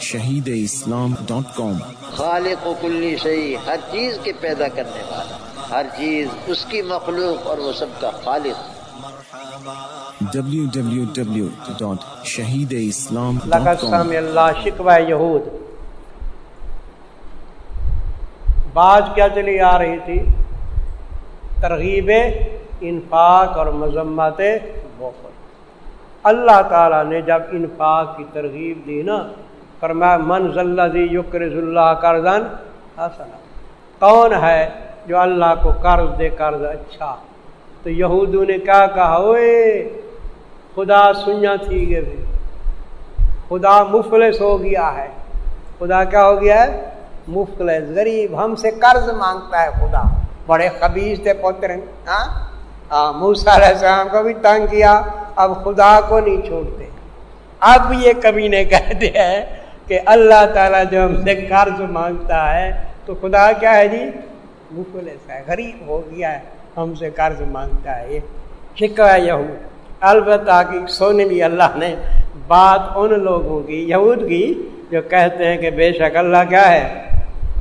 شہید اسلام ڈاٹ کام خالق و کلی شہی ہر چیز کے پیدا کرنے والا ہر چیز اس کی مخلوق اور وہ سب کا خالق۔ www.shahideislam.com اللہ شکوہ یہود۔ بات کیا چلی آ رہی تھی؟ ترغیب انفاق اور مذمت بخل اللہ تعالیٰ نے جب انفاق کی ترغیب دی نا فرمایا، من ذی یقرض اللہ قرضن حسنا. کون ہے جو اللہ کو قرض دے قرض اچھا؟ تو یہودوں نے کیا کہا اوے خدا سنیا تھی گے خدا مفلس ہو گیا ہے۔ خدا کیا ہو گیا ہے؟ مفلس۔ غریب ہم سے قرض مانگتا ہے خدا۔ بڑے خبیز تھے پوتر ہاں؟ موسا علیہ السلام کو بھی تنگ کیا۔ اب خدا کو نہیں چھوڑتے۔ اب یہ کبھی نے کہہ دیا ہے کہ اللہ تعالیٰ جو ہم سے قرض مانگتا ہے، تو خدا کیا ہے جی؟ مفلس ہے، غریب ہو گیا ہے، ہم سے قرض مانگتا ہے۔ یہ شکوا یہود۔ البتہ کہ سونے بھی اللہ نے بات ان لوگوں کی، یہود کی، جو کہتے ہیں کہ بے شک اللہ کیا ہے؟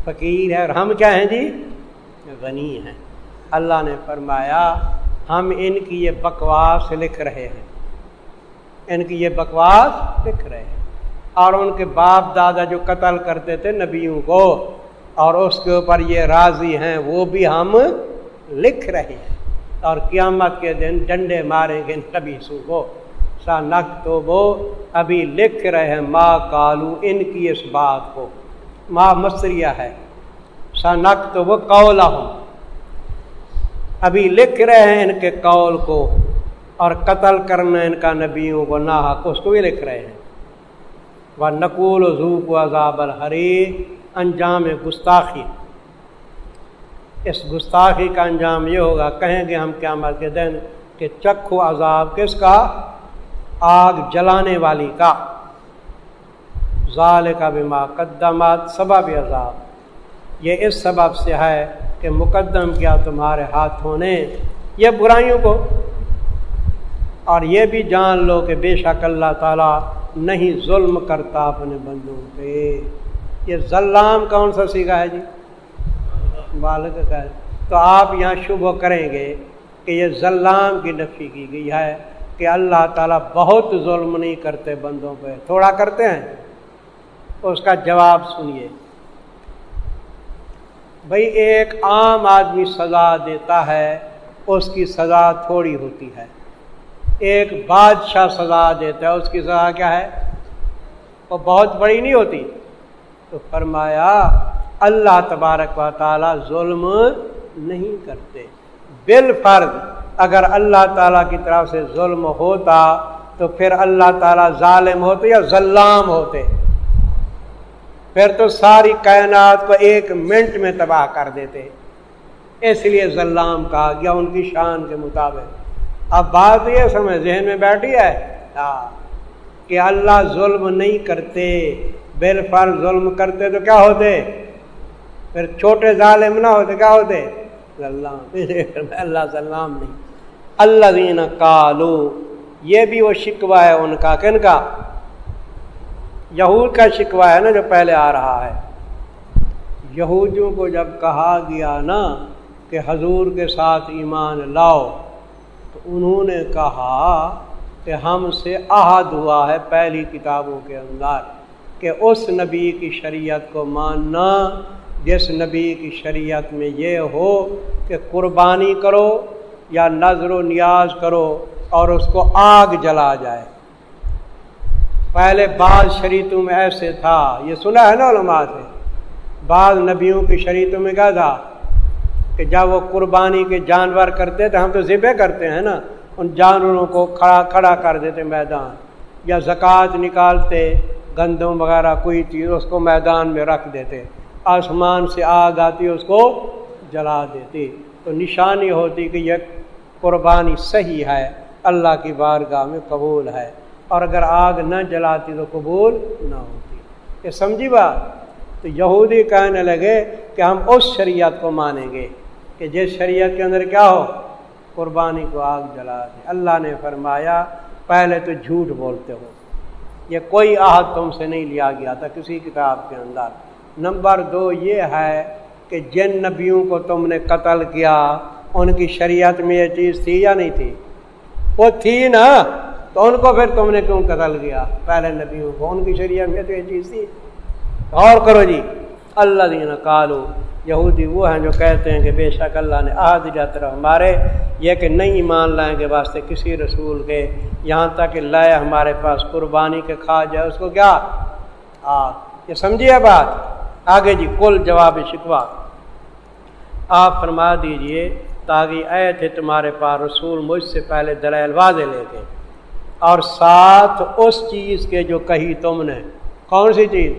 فقیر ہے۔ اور ہم کیا ہیں جی؟ غنی ہیں۔ اللہ نے فرمایا، ہم ان کی یہ بکواس لکھ رہے ہیں۔ ان کی یہ بکواس لکھ رہے ہیں۔ اور ان کے باپ دادا جو قتل کرتے تھے نبیوں کو، اور اس کے اوپر یہ راضی ہیں، وہ بھی ہم لکھ رہے ہیں۔ اور قیامت کے دن ڈنڈے ماریں گے نبی سو کو۔ سا نق تو وہ ابھی لکھ رہے ہیں ماں کالو ان کی اس بات کو۔ ماں مصریہ ہے۔ سا نق تو وہ کولا ہوں ابھی لکھ رہے ہیں ان کے قول کو، اور قتل کرنا ان کا نبیوں کو نہ اس کو بھی لکھ رہے ہیں۔ وہ نقول و ذوق و عذاب الحری انجام گستاخی۔ اس گستاخی کا انجام یہ ہوگا، کہیں گے ہم کیا مر کے دن کہ چکھو عذاب کس کا؟ آگ جلانے والی کا۔ ظال کا بیما قدمات سبب عذاب۔ یہ اس سبب سے ہے کہ مقدم کیا تمہارے ہاتھوں نے۔ یہ برائیوں کو اور یہ بھی جان لو کہ بے شک اللہ تعالیٰ نہیں ظلم کرتا اپنے بندوں پہ۔ یہ ظلام کون سا سیکھا ہے جی؟ بالک کا ہے۔ تو آپ یہاں شبہ کریں گے کہ یہ ظلام کی نفی کی گئی ہے کہ اللہ تعالیٰ بہت ظلم نہیں کرتے بندوں پہ۔ تھوڑا کرتے ہیں؟ اس کا جواب سنیے۔ بھائی ایک عام آدمی سزا دیتا ہے، اس کی سزا تھوڑی ہوتی ہے۔ ایک بادشاہ سزا دیتا ہے، اس کی سزا کیا ہے؟ وہ بہت بڑی نہیں ہوتی۔ تو فرمایا، اللہ تبارک و تعالی ظلم نہیں کرتے۔ بالفرض، اگر اللہ تعالیٰ کی طرف سے ظلم ہوتا، تو پھر اللہ تعالیٰ ظالم ہوتے یا ظلام ہوتے۔ پھر تو ساری کائنات کو ایک منٹ میں تباہ کر دیتے۔ اس لیے ظلام کہا گیا، ان کی شان کے مطابق۔ اب بات یہ سمجھ ذہن میں بیٹھی ہے۔ ہاں، کہ اللہ ظلم نہیں کرتے بال فر ظلم کرتے تو کیا ہوتے؟ پھر چھوٹے ظالم نہ ہوتے، کیا ہوتے؟ اللہ ظلام نہیں۔ اللہ دین کالو یہ بھی وہ شکوا ہے ان کا، کن کا؟ یہود کا شکوا ہے نا جو پہلے آ رہا ہے۔ یہودیوں کو جب کہا گیا نا کہ حضور کے ساتھ ایمان لاؤ انہوں نے کہا کہ ہم سے عہد ہوا ہے پہلی کتابوں کے اندر کہ اس نبی کی شریعت کو ماننا، جس نبی کی شریعت میں یہ ہو کہ قربانی کرو یا نظر و نیاز کرو اور اس کو آگ جلا جائے۔ پہلے بعض شریعتوں میں ایسے تھا، یہ سنا ہے نا علماء سے، بعض نبیوں کی شریعتوں میں کیا تھا؟ کہ جب وہ قربانی کے جانور کرتے تھے ہم تو ذبح کرتے ہیں نا۔ ان جانوروں کو کھڑا کھڑا کر دیتے میدان۔ یا زکوٰۃ نکالتے، گندم وغیرہ کوئی چیز اس کو میدان میں رکھ دیتے۔ آسمان سے آگ آتی، اس کو جلا دیتی۔ تو نشانی ہوتی کہ یہ قربانی صحیح ہے، اللہ کی بارگاہ میں قبول ہے۔ اور اگر آگ نہ جلاتی تو قبول نہ ہوتی۔ یہ سمجھی بات؟ تو یہودی کہنے لگے کہ ہم اس شریعت کو مانیں گے۔ کہ جس شریعت کے اندر کیا ہو؟ قربانی کو آگ جلا دے اللہ نے فرمایا، پہلے تو جھوٹ بولتے ہو۔ یہ کوئی عہد تم سے نہیں لیا گیا تھا کسی کتاب کے اندر۔ نمبر دو یہ ہے کہ جن نبیوں کو تم نے قتل کیا، ان کی شریعت میں یہ چیز تھی یا نہیں تھی؟ وہ تھی نا، تو ان کو پھر تم نے کیوں قتل کیا؟ پہلے نبیوں کو، ان کی شریعت میں تو یہ چیز تھی۔ اور کرو جی اللہ دین کالو یہودی وہ ہیں جو کہتے ہیں کہ بے شک اللہ نے آج طرف ہمارے یہ کہ نہیں ایمان لائیں گے واسطے کسی رسول کے، یہاں تک کہ لائے ہمارے پاس قربانی کے کھا جائے اس کو کیا؟ آ، یہ سمجھیے بات۔ آگے جی کل جواب شکوا آپ فرما دیجیے، تاکہ اے تھے تمہارے پاس رسول مجھ سے پہلے دلائل واضح لے کے، اور ساتھ اس چیز کے جو کہی تم نے۔ کون سی چیز؟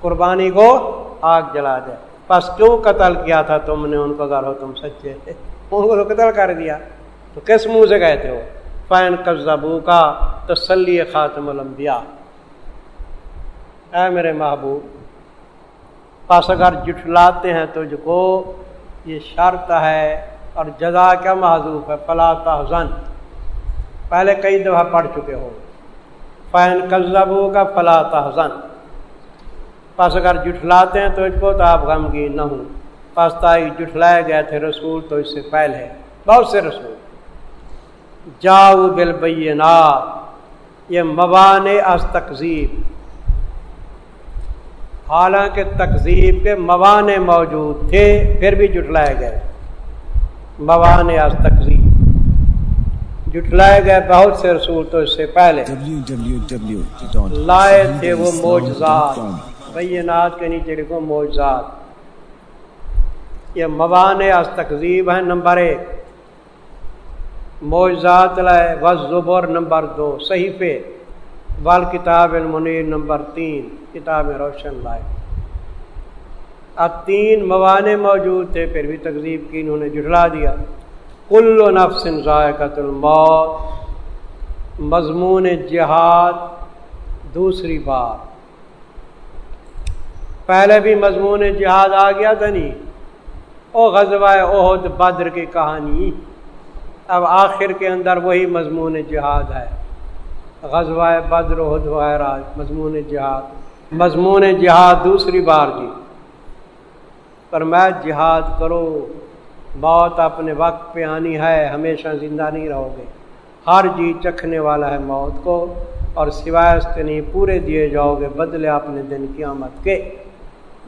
قربانی کو آگ جلا دے۔ بس کیوں قتل کیا تھا تم نے ان کو اگر ہو تم سچے ان کو تو قتل کر دیا۔ تو کس منہ سے گئے تھے وہ؟ فین قبضہ کا تسلی خاتم الانبیاء۔ اے میرے محبوب، پس اگر جٹلاتے ہیں تجھ کو، یہ شرط ہے اور جزا کیا معذوف ہے؟ فلا تحزن۔ پہلے کئی دفعہ پڑھ چکے ہو۔ فین قبضہ کا فلا تحزن۔ پس اگر جٹھلاتے ہیں تو اس کو تو آپ غمگین نہ ہوں۔ پس تائی جٹھلائے گئے تھے رسول تو اس سے پہلے بہت سے رسول۔ جاؤ بل یہ موان از تقزیب۔ حالانکہ تقزیب کے موانے موجود تھے پھر بھی جٹلائے گئے۔ موان از تقزیب۔ جٹلائے گئے بہت سے رسول تو اس سے پہلے لائے تھے وہ موجزات بینات کے نیچے لکھو موجات یہ موان از تقزیب ہیں، نمبر ایک۔ موجات لائے، وز زبر نمبر دو صحیح پہ وال کتاب المنیر نمبر تین، کتاب روشن لائے۔ اب تین موانے موجود تھے، پھر بھی تقزیب کی انہوں نے جٹلا دیا۔ کل و نفس ذائقت الموت۔ مضمون جہاد، دوسری بار۔ پہلے بھی مضمون جہاد آ گیا تھا نہیں۔ او غزوہ عہد بدر کی کہانی۔ اب آخر کے اندر وہی مضمون جہاد ہے۔ غزوہ بدر عہد وغیرہ، مضمون جہاد۔ مضمون جہاد دوسری بار جی۔ پر میں جہاد کرو، موت اپنے وقت پہ آنی ہے، ہمیشہ زندہ نہیں رہو گے۔ ہر جی چکھنے والا ہے موت کو، اور سوائے اس کے نہیں، پورے دیے جاؤ گے بدلے اپنے دن کی آمد کے۔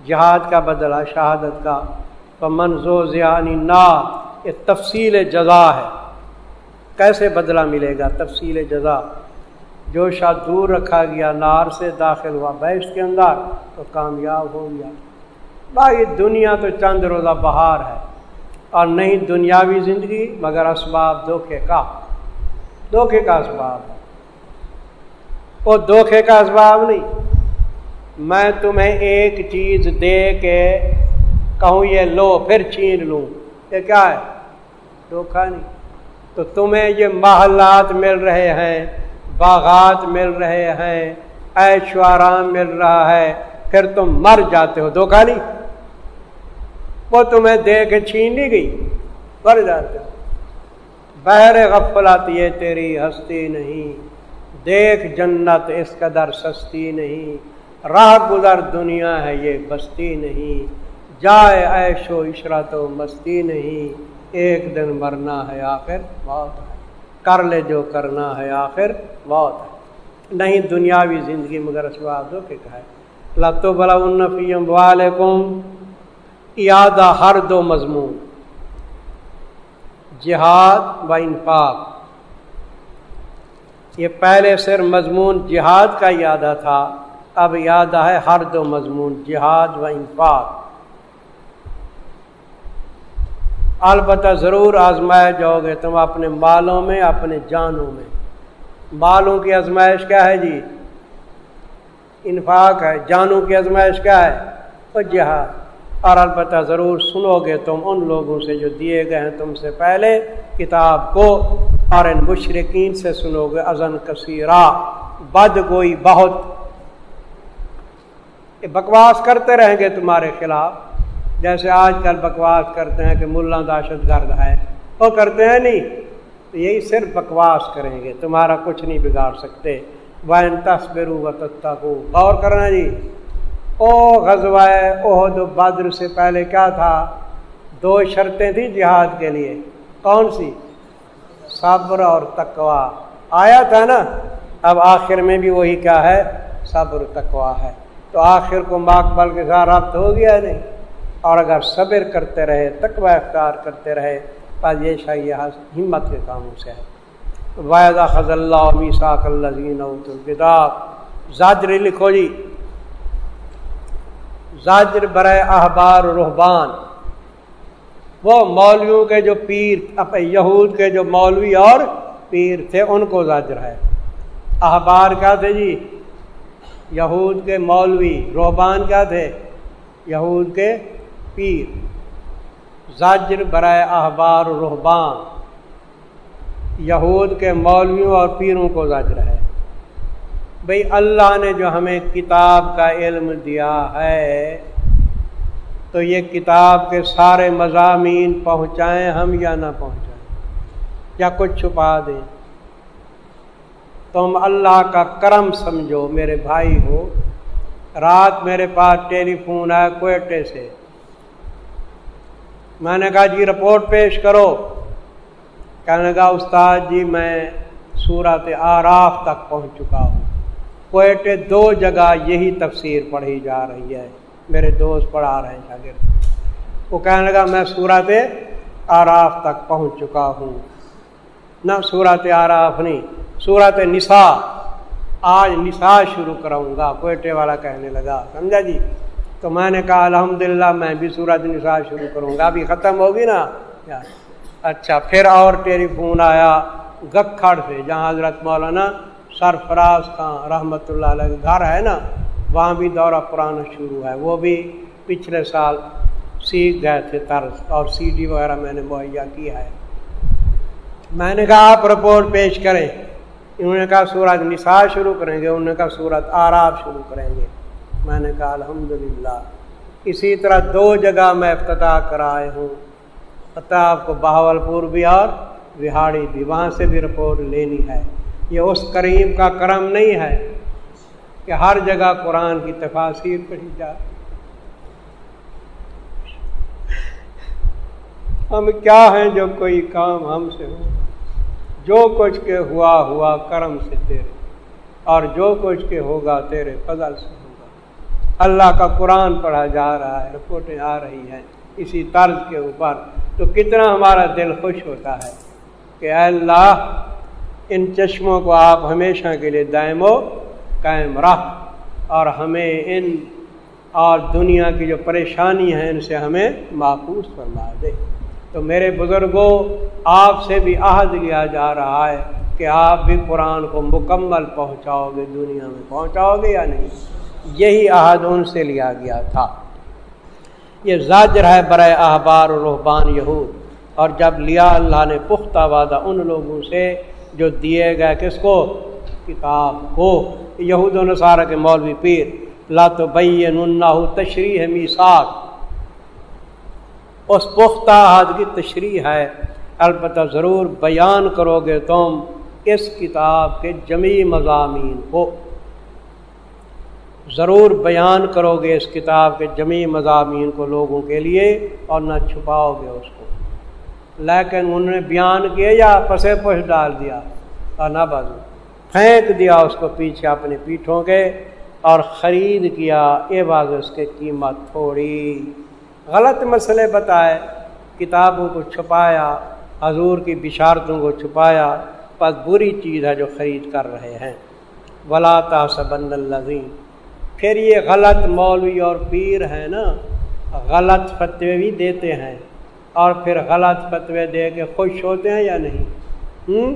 جہاد کا بدلہ، شہادت کا۔ تو منظو ضیانی نا یہ تفصیل جزا ہے۔ کیسے بدلہ ملے گا؟ تفصیل جزا۔ جو شاہ دور رکھا گیا، نار سے داخل ہوا، بیش کے اندر تو کامیاب ہو گیا۔ بھائی دنیا تو چند روزہ بہار ہے۔ اور نہیں دنیاوی زندگی، مگر اسباب دھوکے کا۔ دھوکے کا اسباب۔ ہے وہ دھوکے کا اسباب نہیں میں تمہیں ایک چیز دے کے کہوں یہ لو، پھر چھین لوں۔ یہ کیا ہے؟ دھوکھا نہیں۔ تو تمہیں یہ محلات مل رہے ہیں، باغات مل رہے ہیں ایش و آرام مل رہا ہے، پھر تم مر جاتے ہو۔ دھوکھا نہیں۔ وہ تمہیں دے کے چھین لی گئی، مر جاتے ہو۔ بہر غفلت یہ تیری ہستی نہیں، دیکھ جنت اس قدر سستی نہیں۔ راہ گزر دنیا ہے یہ بستی نہیں۔ جائے عیش و عشرت و مستی نہیں۔ ایک دن مرنا ہے، آخر بہت ہے۔ کر لے جو کرنا ہے، آخر بہت ہے۔ نہیں دنیاوی زندگی مگر اسباب دو کہ ہے۔ لتو بلا النفیم وعلیکم یادہ ہر دو مضمون۔ جہاد و انفاق۔ یہ پہلے صرف مضمون جہاد کا یادہ تھا۔ اب یاد ہے ہر دو مضمون، جہاد و انفاق۔ البتہ ضرور آزمائے جاؤ گے تم اپنے مالوں میں، اپنے جانوں میں۔ مالوں کی آزمائش کیا ہے جی؟ انفاق ہے، جانوں کی آزمائش کیا ہے؟ وہ جہاد۔ اور البتہ ضرور سنو گے تم ان لوگوں سے جو دیے گئے ہیں تم سے پہلے کتاب کو، اور ان مشرقین سے سنو گے، ازن کثیرہ۔ بد گوئی بہت بکواس کرتے رہیں گے تمہارے خلاف۔ جیسے آج کل بکواس کرتے ہیں کہ ملا دہشت گرد ہے۔ وہ کرتے ہیں نہیں۔ تو یہی صرف بکواس کریں گے۔ تمہارا کچھ نہیں بگاڑ سکتے۔ وین تصبرو و تتقو غور کرنا جی۔ او غزوائے عہد و بدر سے پہلے کیا تھا؟ دو شرطیں تھیں جہاد کے لیے۔ کون سی؟ صبر اور تقوا آیا تھا نا؟ اب آخر میں بھی وہی کیا ہے؟ صبر تقوا ہے۔ تو آخر کو ماکبل کے ساتھ رابط ہو گیا نہیں۔ اور اگر صبر کرتے رہے تقوا اختیار کرتے رہے بس یہ شاہی ہمت کے کاموں سے ہے۔ واحدہ خز اللہ میساک اللہ الکتاب زاجر لکھو جی۔ زاجر برائے احبار رحبان وہ مولویوں کے جو پیر یہود کے جو مولوی اور پیر تھے، ان کو زاجر ہے۔ احبار کیا تھے جی؟ یہود کے مولوی روحبان کیا تھے؟ یہود کے پیر۔ زاجر برائے احبار روحبان یہود کے مولویوں اور پیروں کو زاجر ہے۔ بھئی اللہ نے جو ہمیں کتاب کا علم دیا ہے، تو یہ کتاب کے سارے مضامین پہنچائیں ہم یا نہ پہنچائیں؟ یا کچھ چھپا دیں؟ تم اللہ کا کرم سمجھو، میرے بھائی ہو۔ رات میرے پاس ٹیلی فون آیا کوئٹے سے۔ میں نے کہا جی رپورٹ پیش کرو۔ کہنے کا استاد جی میں صورت آراف تک پہنچ چکا ہوں۔ کوئٹے دو جگہ یہی تفسیر پڑھی جا رہی ہے۔ میرے دوست پڑھا رہے ہیں شاگرد۔ وہ کہنے لگا، میں صورت آراف تک پہنچ چکا ہوں۔ نہ صورت آراف نہیں صورت نسا آج نسا شروع کراؤں گا، کوئٹے والا کہنے لگا، سمجھا جی؟ تو میں نے کہا الحمد میں بھی صورت نسا شروع کروں گا۔ ابھی ختم ہوگی نا؟ اچھا پھر اور ٹیلی فون آیا گکھڑ سے، جہاں حضرت مولانا سرفراز خان رحمۃ اللہ علیہ گھر ہے نا، وہاں بھی دورہ پرانا شروع ہے۔ وہ بھی پچھلے سال سیکھ گئے تھے طرز، اور سی ڈی وغیرہ میں نے مہیا کیا ہے۔ میں نے کہا، آپ رپورٹ پیش کریں۔ انہوں نے کہا سورت نسا شروع کریں گے انہوں نے کہا سورت آراب شروع کریں گے۔ میں نے کہا الحمد اسی طرح دو جگہ میں افتتاح کرائے ہوں۔ پتہ آپ کو بہاول پور بھی اور بہاڑی بھی، وہاں سے بھی رپورٹ لینی ہے۔ یہ اس کریم کا کرم نہیں ہے کہ ہر جگہ قرآن کی تفاصیر پڑھی جائے۔ ہم کیا ہیں جو کوئی کام ہم سے ہو؟ جو کچھ کے ہوا ہوا کرم سے تیرے، اور جو کچھ کے ہوگا تیرے فضل سے ہوگا۔ اللہ کا قرآن پڑھا جا رہا ہے، رپورٹیں آ رہی ہیں اسی طرز کے اوپر۔ تو کتنا ہمارا دل خوش ہوتا ہے کہ اے اللہ، ان چشموں کو آپ ہمیشہ کے لیے دائم و قائم رہ اور ہمیں ان اور دنیا کی جو پریشانی ہیں ان سے ہمیں محفوظ فرما دے۔ تو میرے بزرگوں آپ سے بھی عہد لیا جا رہا ہے کہ آپ بھی قرآن کو مکمل پہنچاؤ گے، دنیا میں پہنچاؤ گے یا نہیں؟ یہی عہد ان سے لیا گیا تھا۔ یہ زاجر ہے برائے احبار و رحبان یہود۔ اور جب لیا اللہ نے پختہ وعدہ ان لوگوں سے جو دیے گئے، کس کو؟ کتاب کو۔ یہود و نصارہ کے مولوی پیر لا تو بین تشریح میساک اس پختہ حد کی تشریح ہے۔ البتہ ضرور بیان کرو گے تم اس کتاب کے جمی مضامین کو۔ ضرور بیان کرو گے اس کتاب کے جمی مضامین کو لوگوں کے لیے اور نہ چھپاؤ گے اس کو۔ لیکن انہوں نے بیان کیا یا پسے پش ڈال دیا؟ اور نہ بازو۔ پھینک دیا اس کو پیچھے اپنے پیٹھوں کے اور خرید کیا۔ اے باز اس کے قیمت تھوڑی۔ غلط مسئلے بتائے، کتابوں کو چھپایا، حضور کی بشارتوں کو چھپایا، بس بری چیز ہے جو خرید کر رہے ہیں۔ ولا تاسبن الزین پھر یہ غلط مولوی اور پیر ہیں نا، غلط فتوے بھی دیتے ہیں۔ اور پھر غلط فتوے دے کے خوش ہوتے ہیں یا نہیں؟ ہوں؟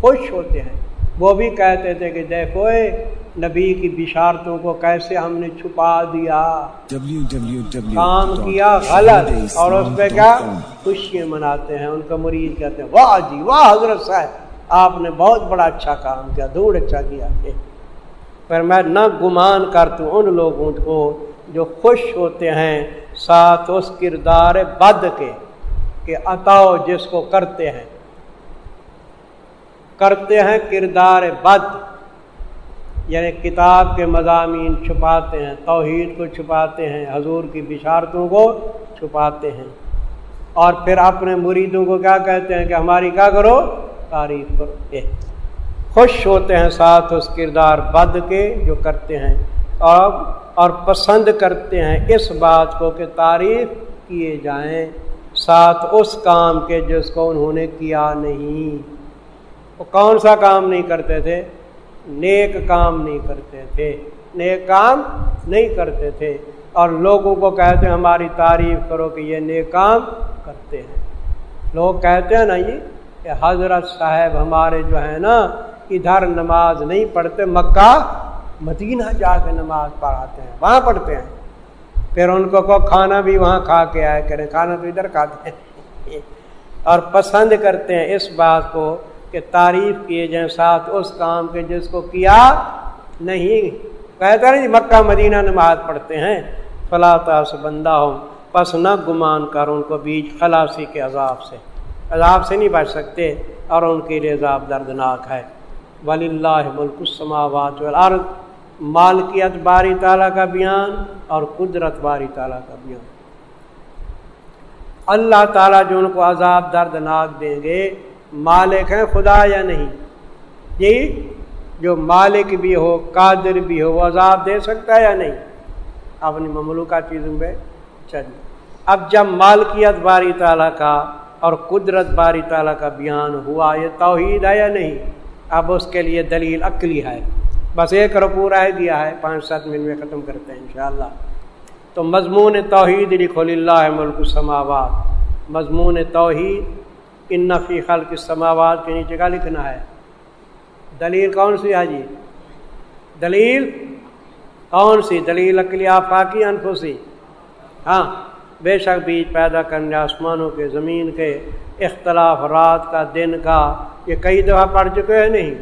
خوش ہوتے ہیں۔ وہ بھی کہتے تھے کہ دیکھو نبی کی بشارتوں کو کیسے ہم نے چھپا دیا؟ کام کیا غلط اور اس پہ کیا خوشیاں مناتے ہیں ان کا مریض کہتے ہیں واہ جی واہ حضرت صاحب آپ نے بہت بڑا اچھا کام کیا دور اچھا کیا۔ پر میں نہ گمان کرتا ان لوگوں کو جو خوش ہوتے ہیں ساتھ اس کردار بد کے کہ اتاؤ جس کو کرتے ہیں۔ کرتے ہیں کردار بد۔ یعنی کتاب کے مضامین چھپاتے ہیں، توحید کو چھپاتے ہیں، حضور کی بشارتوں کو چھپاتے ہیں۔ اور پھر اپنے مریدوں کو کیا کہتے ہیں کہ ہماری کیا کرو؟ تعریف کرو۔ خوش ہوتے ہیں ساتھ اس کردار بد کے جو کرتے ہیں۔ اور اور پسند کرتے ہیں اس بات کو کہ تعریف کیے جائیں۔ ساتھ اس کام کے جس کو انہوں نے کیا نہیں۔ وہ کون سا کام نہیں کرتے تھے؟ نیک کام نہیں کرتے تھے۔ نیک کام نہیں کرتے تھے۔ اور لوگوں کو کہتے ہیں، ہماری تعریف کرو کہ یہ نیک کام کرتے ہیں۔ لوگ کہتے ہیں نا یہ کہ حضرت صاحب ہمارے جو ہے نا، ادھر نماز نہیں پڑھتے، مکہ، مدینہ جا کے نماز پڑھاتے ہیں، وہاں پڑھتے ہیں۔ پھر ان کو کھانا بھی وہاں کھا کے آئے کریں، کھانا تو ادھر کھاتے ہیں۔ اور پسند کرتے ہیں اس بات کو کہ تعریف کیے جائیں ساتھ اس کام کے جس کو کیا نہیں۔ کہتا نہیں جی، مکہ مدینہ نماز پڑھتے ہیں۔ فلاں سے بندہ ہو پس نہ گمان کر ان کو بیچ خلاصی کے عذاب سے۔ عذاب سے نہیں بچ سکتے اور ان کی رضاب دردناک ہے۔ ولی اللہ ملک السماوات والارض مالکیت باری تعالیٰ کا بیان اور قدرت باری تعالیٰ کا بیان۔ اللہ تعالیٰ جو ان کو عذاب دردناک دیں گے مالک ہیں خدا یا نہیں؟ جی جو مالک بھی ہو، قادر بھی ہو، وہ عذاب دے سکتا ہے یا نہیں؟ اپنی مملوکہ چیزوں پہ چلیے اب جب مالکیت باری تعالیٰ کا اور قدرت باری تعالیٰ کا بیان ہوا، یہ توحید ہے یا نہیں؟ اب اس کے لیے دلیل عقلی ہے۔ بس ایک رقو رائے دیا ہے، پانچ سات منٹ میں ختم کرتے ہیں انشاءاللہ۔ تو مضمون توحید لکھو اللہ ملک السماوات۔ مضمون توحید ان نفی خلق السماوات کے نیچے کا لکھنا ہے۔ دلیل کون سی ہے جی؟ دلیل؟ کون سی؟ دلیل عقلی آفاقی انفسی ہاں بے شک بیج پیدا کرنے، آسمانوں کے، زمین کے، اختلاف، رات کا، دن کا، یہ کئی دفعہ پڑھ چکے ہیں نہیں؟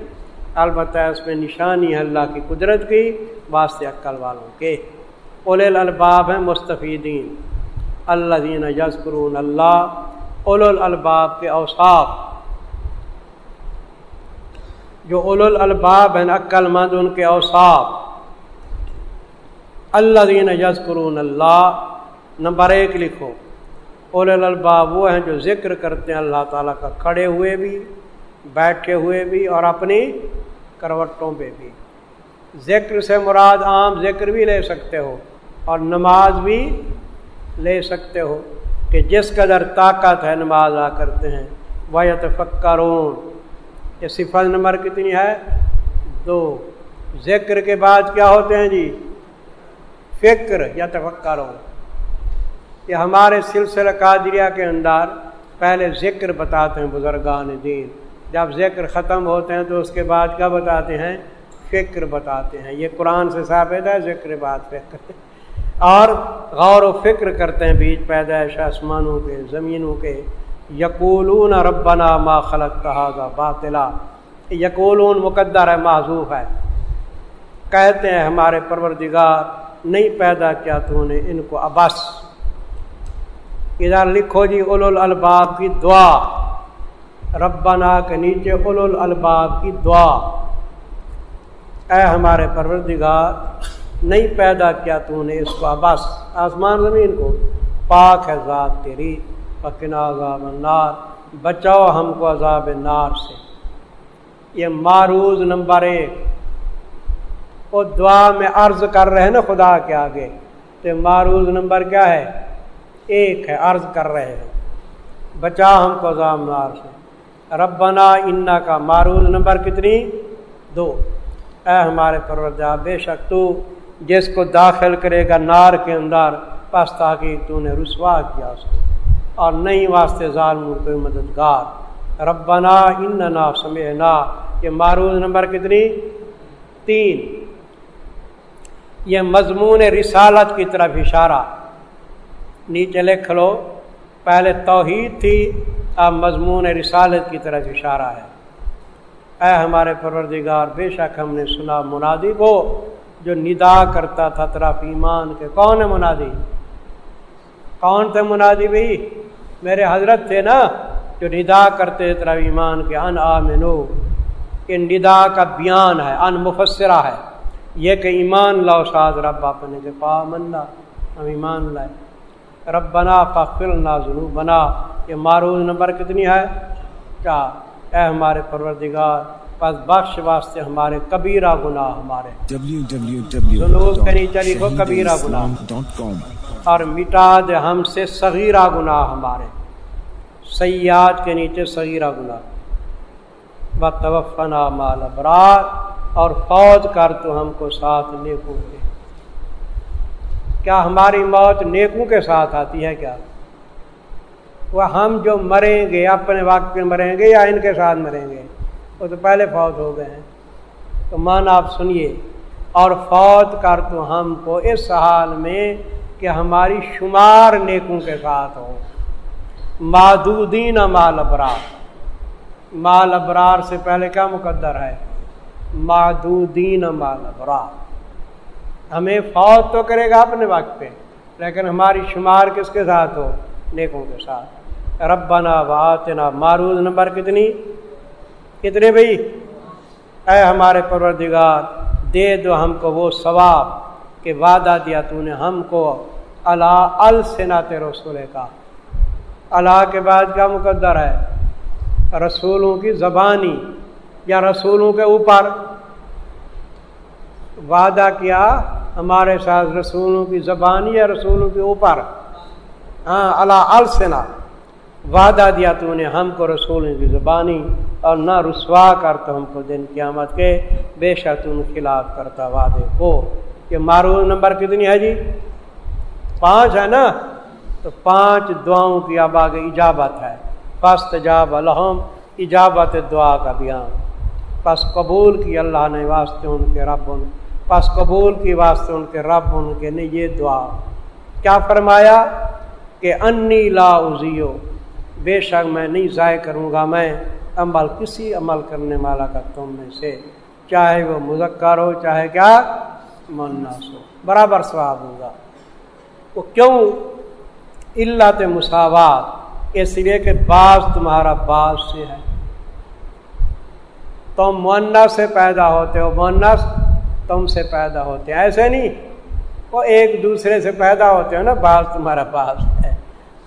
البتہ اس میں نشانی ہے اللہ کی قدرت کی، واسطے عقل والوں کے۔ اول الباب ہیں مستفیدین۔ اللہ دین یزکرون اللہ اول الباب کے اوصاف۔ جو اول الباب ہیں عقل مند ان کے اوصاف۔ اللہ دین یزکرون اللہ، نمبر ایک لکھو۔ اول الباب وہ ہیں جو ذکر کرتے ہیں، اللہ تعالیٰ کا کھڑے ہوئے بھی، بیٹھے ہوئے بھی، اور اپنی کروٹوں پہ بھی۔ ذکر سے مراد عام ذکر بھی لے سکتے ہو، اور نماز بھی لے سکتے ہو۔ کہ جس قدر طاقت ہے نماز آ کرتے ہیں وہ فکرون یہ صفت نمبر کتنی ہے؟ دو۔ ذکر کے بعد کیا ہوتے ہیں جی؟ فکر یا تفکرون یہ ہمارے سلسلہ قادریہ کے اندر پہلے ذکر بتاتے ہیں بزرگان دین۔ جب ذکر ختم ہوتے ہیں تو اس کے بعد کیا بتاتے ہیں؟ فکر بتاتے ہیں۔ یہ قرآن سے ثابت ہے، ذکر بات فکر۔ اور غور و فکر کرتے ہیں بیچ پیدائش آسمانوں کے، زمینوں کے۔ یقولون ربنا ما خلق تحاظہ باطلا۔ یقولون مقدر ہے، معذوف ہے۔ کہتے ہیں ہمارے پروردگار، نہیں پیدا کیا تو نے ان کو، ابس۔ ادھر لکھو جی اول الباب کی دعا۔ ربنا کے نیچے اول الباب کی دعا۔ اے ہمارے پروردگار نہیں پیدا کیا تو نے اس کو بس آسمان زمین کو۔ پاک ہے ذات تیری پکنا عذاب النار۔ بچاؤ ہم کو عذاب نار سے۔ یہ معروض نمبر ایک۔ وہ دعا میں عرض کر رہے ہیں نا خدا کے آگے۔ تو معروض نمبر کیا ہے؟ ایک ہے، عرض کر رہے ہیں۔ بچا ہم کو عذاب نار سے۔ ربنا انا کا معروض نمبر کتنی؟ دو۔ اے ہمارے پروردہ بے شک تو جس کو داخل کرے گا نار کے اندر، پس تاکہ تو نے رسوا کیا اس کو۔ اور نہیں واسطے ظالم کوئی مددگار۔ ربنا اننا سمعنا۔ یہ معروض نمبر کتنی؟ تین۔ یہ مضمون رسالت کی طرف اشارہ۔ نیچے لکھ لو۔ پہلے توحید تھی، اب مضمون رسالت کی طرف اشارہ ہے۔ اے ہمارے پروردگار، بے شک ہم نے سنا منادی کو۔ جو ندا کرتا تھا طرف ایمان کے، کون ہے منادی؟ کون تھے منادی بھائی؟ میرے حضرت تھے نا، جو ندا کرتے طرف ایمان کے، ان آمنو یہ ندا کا بیان ہے، ان مفسرہ ہے۔ یہ کہ ایمان لاؤ ساز رب اپنے کے پا منا ہم ایمان لائے۔ رب بنا فخر نازنو بنا یہ معروض نمبر کتنی ہے؟ کیا اے ہمارے پروردگار پس بخش واسطے ہمارے کبیرہ گناہ ہمارے۔ کبیرہ گناہ۔ اور مٹا دے ہم سے صغیرہ گناہ ہمارے۔ سیاد کے نیچے صغیرہ گناہ۔ و توفنا مال ابرار اور فوج کر تو ہم کو ساتھ نیکوں کے۔ کیا ہماری موت نیکوں کے ساتھ آتی ہے کیا؟ وہ ہم جو مریں گے اپنے وقت پہ مریں گے یا ان کے ساتھ مریں گے؟ وہ تو پہلے فوت ہو گئے ہیں۔ تو مان آپ سنیے، اور فوت کر تو ہم کو اس حال میں کہ ہماری شمار نیکوں کے ساتھ ہو۔ مادودین مال ابرار۔ مال ابرار سے پہلے کیا مقدر ہے؟ مادودین مال ابرار۔ ہمیں فوت تو کرے گا اپنے وقت پہ، لیکن ہماری شمار کس کے ساتھ ہو؟ نیکوں کے ساتھ۔ ربنا واتنا، معروض نمبر کتنی؟ کتنے بھائی؟ اے ہمارے پروردگار، دے دو ہم کو وہ ثواب کہ وعدہ دیا تو نے ہم کو اللہ السنات رسول کا۔ اللہ کے بعد کیا مقدر ہے؟ رسولوں کی زبانی یا رسولوں کے اوپر۔ وعدہ کیا ہمارے ساتھ رسولوں کی زبانی یا رسولوں کے اوپر؟ ہاں اللہ السنا وعدہ دیا تو نے ہم کو رسولوں کی زبانی اور نہ رسوا کر تو ہم کو دن قیامت کے۔ بے شک تم خلاف کرتا وعدے کو۔ یہ معروض نمبر کتنی ہے جی۔ پانچ ہے نا؟ تو پانچ دعاؤں کی اب آگے ایجابت ہے۔ پس تجاب الحم ایجابت دعا کا بیان۔ پس قبول کی اللہ نے واسطے ان کے رب ان پس قبول کی واسطے ان کے رب، ان کے نے یہ دعا۔ کیا فرمایا کہ انی لا ازیو بے شک میں نہیں ضائع کروں گا، میں عمل کسی عمل کرنے والا کا تم میں سے چاہے وہ مذکر ہو، چاہے کیا؟ منس ہو۔ برابر ثواب ہوگا۔ وہ کیوں؟ اللہ مساوات۔ اس لیے کہ بعض تمہارا بعض سے ہے۔ تم مونس سے پیدا ہوتے ہو مونس تم سے پیدا ہوتے ہیں۔ ایسے نہیں، وہ ایک دوسرے سے پیدا ہوتے ہو نا، بعض تمہارا بعض ہے۔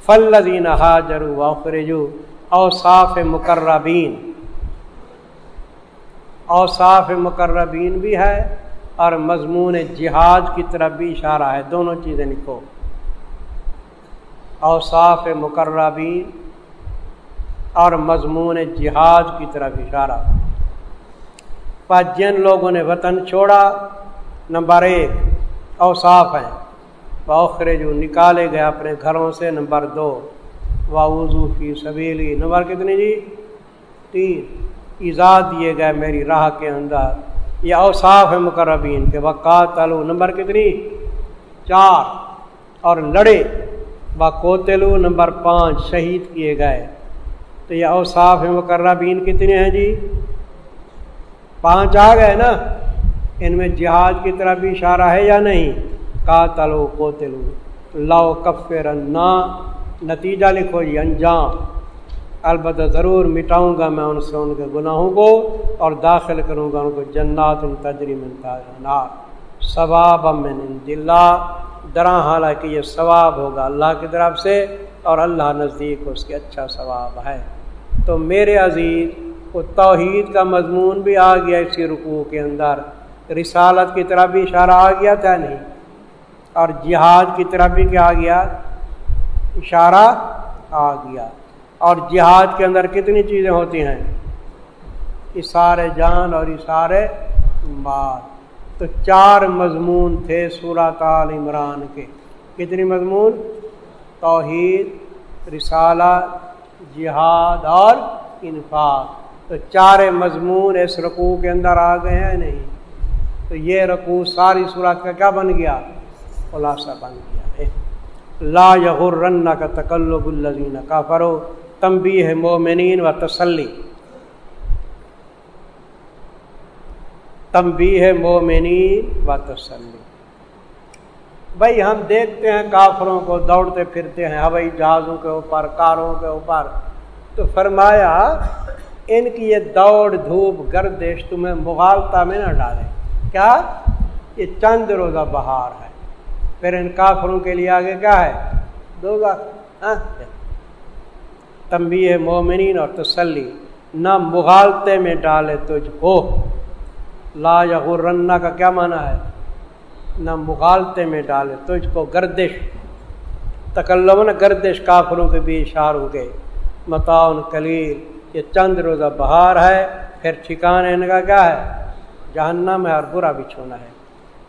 فلزین حاجر وخرجو اوصاف مقربین۔ اوصاف مقربین بھی ہے اور مضمون جہاد کی طرف بھی اشارہ ہے، دونوں چیزیں لکھو۔ اوصاف مقربین اور مضمون جہاد کی طرف اشارہ۔ پر جن لوگوں نے وطن چھوڑا، نمبر ایک، اوصاف ہیں۔ بوخرے جو نکالے گئے اپنے گھروں سے، نمبر دو واضو کی سبیلی، نمبر کتنی جی؟ تین۔ ایزا دیے گئے میری راہ کے اندر۔ یہ اوصاف ہے مقربین کے وقات تلو نمبر کتنی؟ چار۔ اور لڑے۔ با کوتلو نمبر پانچ، شہید کیے گئے۔ تو یہ اوصاف ہے مقربین کتنے ہیں جی؟ پانچ آ گئے نا؟ ان میں جہاد کی طرح بھی اشارہ ہے یا نہیں؟ کا تلو کو تلو لاؤ کفر نتیجہ لکھو جی انجام. البتہ ضرور مٹاؤں گا میں ان سے ان کے گناہوں کو اور داخل کروں گا ان کو جنات التجری منتا ثواب من دلہ درا حالانکہ یہ ثواب ہوگا اللہ کی طرف سے اور اللہ نزدیک اس کے اچھا ثواب ہے. تو میرے عزیز، وہ توحید کا مضمون بھی آ گیا اسی رکوع کے اندر. رسالت کی طرف بھی اشارہ آ گیا تھا نہیں؟ اور جہاد کی طرف بھی کیا آ گیا؟ اشارہ آ گیا۔ اور جہاد کے اندر کتنی چیزیں ہوتی ہیں؟ اشارے جان اور اشارے بات تو چار مضمون تھے سورت عال عمران کے۔ کتنی مضمون؟ توحید، رسالہ، جہاد اور انفاق۔ تو چار مضمون اس رقوع کے اندر آ گئے ہیں نہیں؟ تو یہ رقوع ساری صورت کا کیا بن گیا؟ خلاصہ بن گیا ہے۔ لا یغرن کا تکلب الزین کا فرو تمبی ہے مومنین و تسلی۔ تمبی ہے مومنین و تسلی۔ بھائی ہم دیکھتے ہیں کافروں کو دوڑتے پھرتے ہیں، ہوائی جہازوں کے اوپر، کاروں کے اوپر۔ تو فرمایا، ان کی یہ دوڑ دھوپ گردش تمہیں مغالتا میں نہ ڈالے۔ کیا؟ یہ چند روزہ بہار ہے۔ پھر ان کافروں کے لیے آگے کیا ہے؟ دو ہاں؟ تمبی مومنین اور تسلی، نہ مغالتے میں ڈالے تجھ کو۔ لا یا کا کیا معنی ہے؟ نہ مغالتے میں ڈالے تجھ کو، گردش۔ تکلم نہ گردش کافروں کے بھی اشار ہو گئے۔ متعن کلیل یہ چند روزہ بہار ہے، پھر ٹھکانے ان کا کیا ہے؟ جہنم ہے اور برا بچھونا ہے۔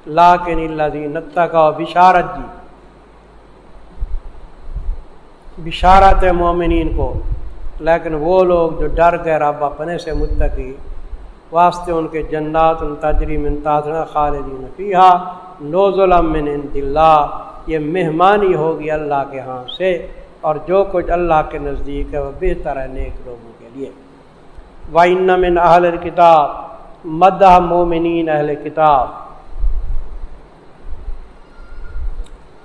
لا کے نیلا کا بشارت دی۔ بشارت مومنین کو۔ لیکن وہ لوگ جو ڈر گئے رب اپنے سے متقی، واسطے ان کے جنات ان تجریم انتاظنا خالدین فیحا نوزل من عند اللہ۔ یہ مہمانی ہوگی اللہ کے ہاں سے۔ اور جو کچھ اللہ کے نزدیک ہے وہ بہتر ہے نیک لوگوں کے لیے۔ وائن من اہل کتاب مدہ مومنین اہل کتاب۔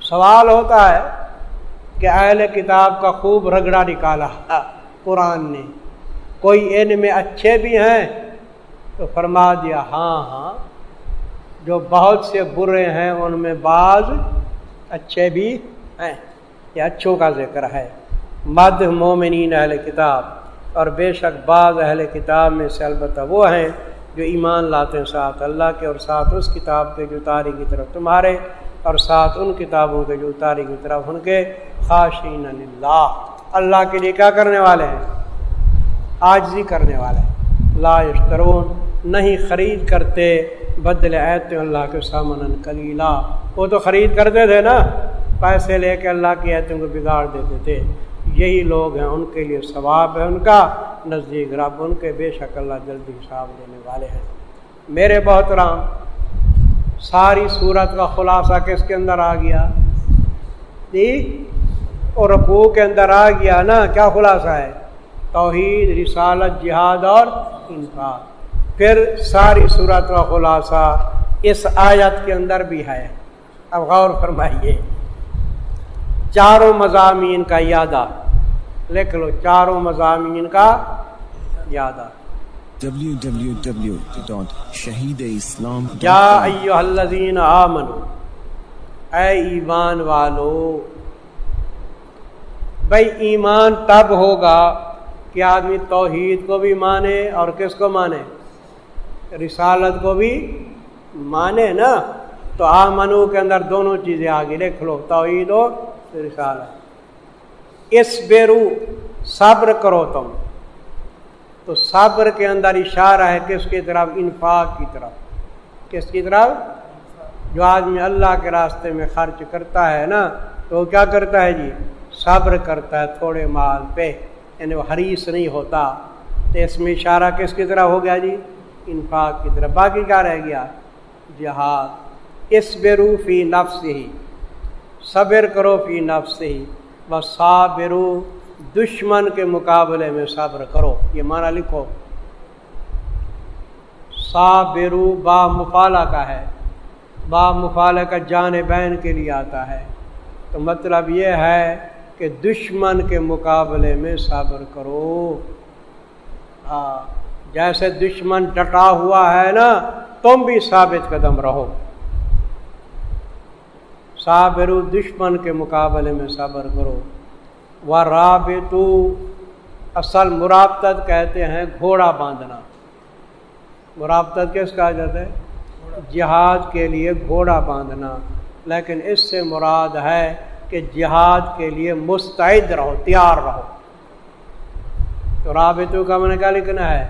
سوال ہوتا ہے کہ اہل کتاب کا خوب رگڑا نکالا قرآن نے۔ کوئی ان میں اچھے بھی ہیں تو فرما دیا ہاں ہاں۔ جو بہت سے برے ہیں ان میں بعض اچھے بھی ہیں۔ یہ اچھوں کا ذکر ہے۔ مد مومنین اہل کتاب۔ اور بے شک بعض اہل کتاب میں سے البتہ وہ ہیں جو ایمان لاتے ہیں ساتھ اللہ کے اور ساتھ اس کتاب کے جو اتاری کی طرف تمہارے اور ساتھ ان کتابوں کے جو اتاری کی طرف ان کے خاشین اللہ اللہ کے لیے کیا کرنے والے ہیں؟ آجزی کرنے والے ہیں۔ لا یشترون، نہیں خرید کرتے بدل ایت اللہ کے سامن کلیلہ وہ تو خرید کرتے تھے نا، پیسے لے کے اللہ کی ایتوں کو بگاڑ دیتے تھے۔ یہی لوگ ہیں، ان کے لیے ثواب ہے ان کا۔ نزدیک رب ان کے بے شک اللہ جلدی حساب دینے والے ہیں۔ میرے بہت رام ساری صورت کا خلاصہ کس کے اندر آ گیا؟ جی اور رقو کے اندر آ گیا نا، کیا خلاصہ ہے؟ توحید، رسالت، جہاد اور انفاق پھر ساری صورت کا خلاصہ اس آیت کے اندر بھی ہے۔ اب غور فرمائیے۔ چاروں مضامین کا یادہ۔ لکھ لو، چاروں مضامین کا یادہ۔ الذین آمنو اے ایمان والو، بھائی ایمان تب ہوگا کہ آدمی توحید کو بھی مانے اور کس کو مانے؟ رسالت کو بھی مانے نا؟ تو آمنو کے اندر دونوں چیزیں آگے لکھ لو، توحید ہو رسالت۔ اس بیرو صبر کرو تم۔ تو صبر کے اندر اشارہ ہے کس کی طرف؟ انفاق کی طرف۔ کس کی طرف؟ جو آدمی اللہ کے راستے میں خرچ کرتا ہے نا، تو وہ کیا کرتا ہے جی؟ صبر کرتا ہے تھوڑے مال پہ یعنی وہ حریص نہیں ہوتا۔ تو اس میں اشارہ کس کی طرف ہو گیا جی؟ انفاق کی طرف۔ باقی کیا رہ گیا؟ جہاد۔ اس بے روفی نفس ہی صبر کرو فی نفس ہی بس صابرو دشمن کے مقابلے میں صبر کرو۔ یہ معنی لکھو۔ صابرو با مفالہ کا ہے۔ با مفالہ کا جان بین کے لیے آتا ہے۔ تو مطلب یہ ہے کہ دشمن کے مقابلے میں صبر کرو۔ ہاں جیسے دشمن ڈٹا ہوا ہے نا، تم بھی ثابت قدم رہو۔ صابرو دشمن کے مقابلے میں صبر کرو۔ وہ رابطو اصل مرابطت کہتے ہیں گھوڑا باندھنا۔ مرابطت کس کہا جاتا ہے؟ جہاد کے لیے گھوڑا باندھنا۔ لیکن اس سے مراد ہے کہ جہاد کے لیے مستعد رہو، تیار رہو۔ تو رابطوں کا میں نے کیا لکھنا ہے؟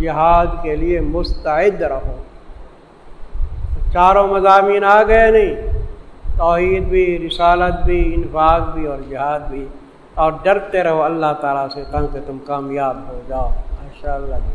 جہاد کے لیے مستعد رہو۔ چاروں مضامین آ گئے نہیں؟ توحید بھی، رسالت بھی، انفاق بھی اور جہاد بھی۔ اور ڈرتے رہو اللہ تعالیٰ سے تاکہ تم کامیاب ہو جاؤ۔ ماشاء اللہ جی